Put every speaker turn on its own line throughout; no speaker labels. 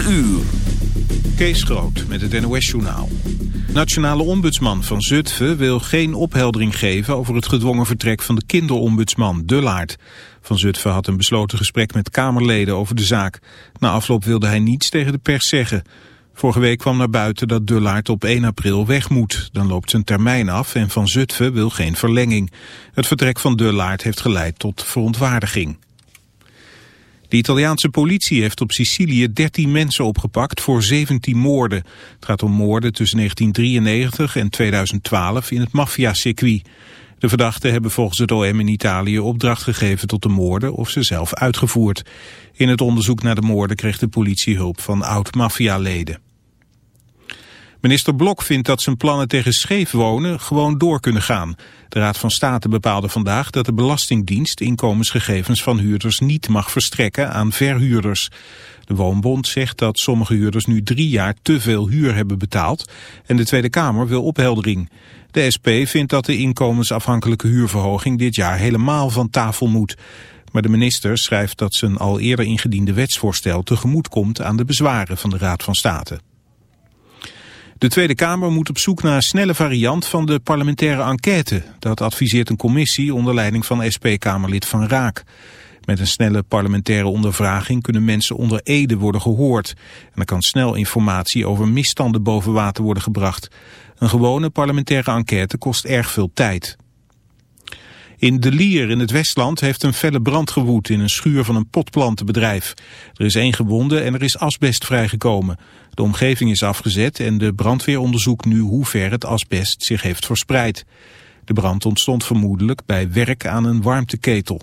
4 uur.
Kees Groot met het NOS-journaal. Nationale ombudsman van Zutphen wil geen opheldering geven... over het gedwongen vertrek van de kinderombudsman Dullaert. Van Zutphen had een besloten gesprek met Kamerleden over de zaak. Na afloop wilde hij niets tegen de pers zeggen. Vorige week kwam naar buiten dat Dullaert op 1 april weg moet. Dan loopt zijn termijn af en Van Zutphen wil geen verlenging. Het vertrek van Dullaert heeft geleid tot verontwaardiging. De Italiaanse politie heeft op Sicilië 13 mensen opgepakt voor 17 moorden. Het gaat om moorden tussen 1993 en 2012 in het maffiacircuit. De verdachten hebben volgens het OM in Italië opdracht gegeven tot de moorden of ze zelf uitgevoerd. In het onderzoek naar de moorden kreeg de politie hulp van oud-maffialeden. Minister Blok vindt dat zijn plannen tegen scheefwonen gewoon door kunnen gaan. De Raad van State bepaalde vandaag dat de Belastingdienst inkomensgegevens van huurders niet mag verstrekken aan verhuurders. De Woonbond zegt dat sommige huurders nu drie jaar te veel huur hebben betaald en de Tweede Kamer wil opheldering. De SP vindt dat de inkomensafhankelijke huurverhoging dit jaar helemaal van tafel moet. Maar de minister schrijft dat zijn al eerder ingediende wetsvoorstel tegemoet komt aan de bezwaren van de Raad van State. De Tweede Kamer moet op zoek naar een snelle variant van de parlementaire enquête. Dat adviseert een commissie onder leiding van SP-Kamerlid Van Raak. Met een snelle parlementaire ondervraging kunnen mensen onder ede worden gehoord. En er kan snel informatie over misstanden boven water worden gebracht. Een gewone parlementaire enquête kost erg veel tijd. In De Lier in het Westland heeft een felle brand gewoed in een schuur van een potplantenbedrijf. Er is één gewonde en er is asbest vrijgekomen. De omgeving is afgezet en de brandweer onderzoekt nu hoe ver het asbest zich heeft verspreid. De brand ontstond vermoedelijk bij werk aan een warmteketel.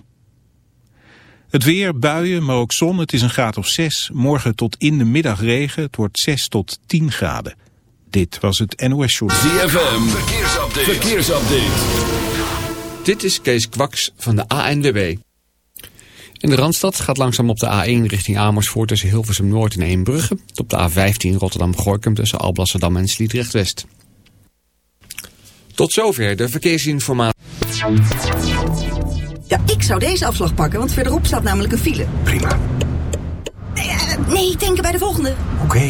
Het weer, buien, maar ook zon. Het is een graad of 6. Morgen tot in de middag regen. Het wordt 6 tot 10 graden. Dit was het NOS Show.
ZFM, verkeersupdate. verkeersupdate.
Dit is Kees Kwaks van de ANWB. In de Randstad gaat langzaam op de A1 richting Amersfoort tussen Hilversum Noord en Eembrugge. Op de A15 Rotterdam-Gorkum tussen Alblasserdam en Sliedrecht-West. Tot zover de verkeersinformatie.
Ja, ik zou deze afslag pakken, want verderop staat namelijk een file.
Prima.
Nee, uh, nee denken bij de volgende.
Oké.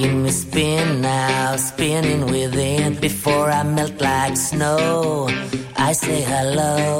making me spin now, spinning within. Before I melt like snow, I say hello.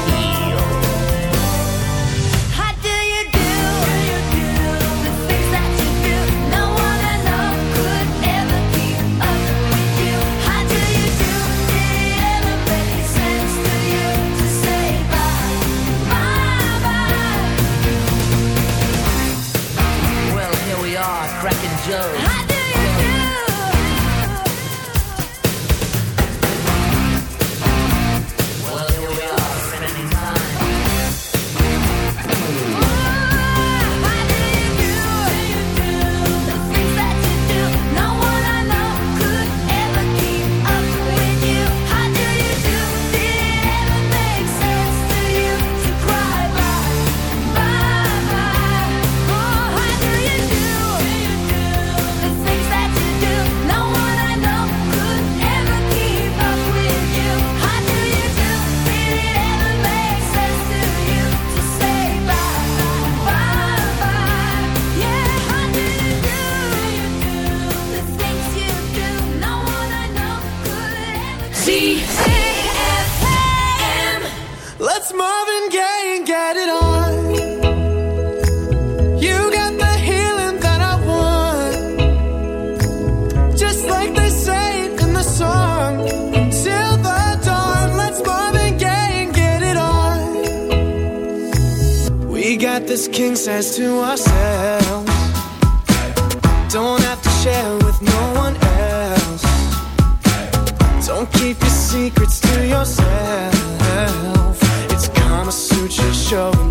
showing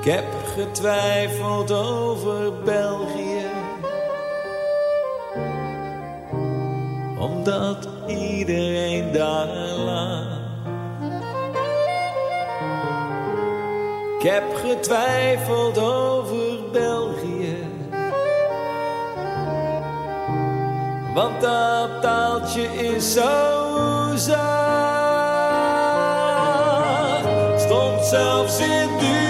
Ik heb getwijfeld over België. Omdat iedereen daar laat. Ik heb getwijfeld over België. Want dat taaltje is zo zacht. Stond zelfs in dubio,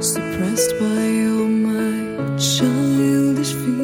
suppressed by all my childish fears.